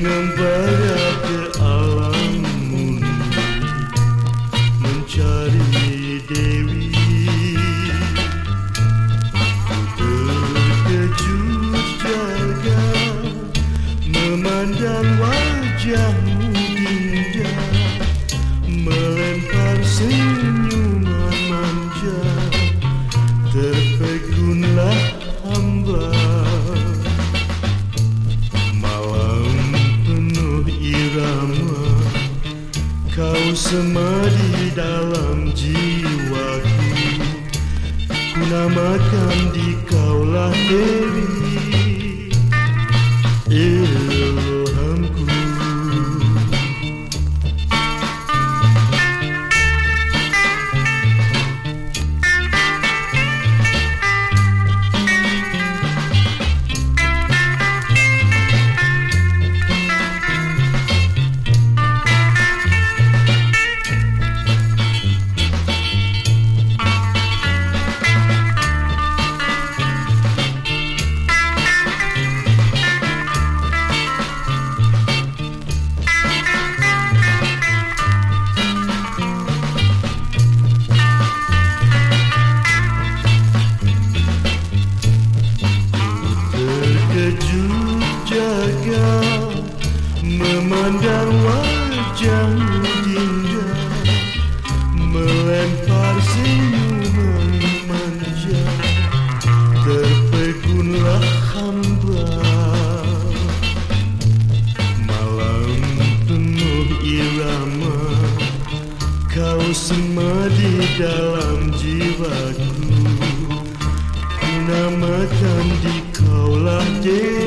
Mengembara ke alam murni Mencari Dewi. Ku terkejut jaga Memandang wajahmu dinda Melempar senyuman Kau semadi dalam jiwaku Ku namakan di kaulah Dewi memandang wajahmu indah melempar senyum manja terpegunlah hamba. Malam penuh irama kau semua di dalam jiwaku. Ku namakan di kaulah dia.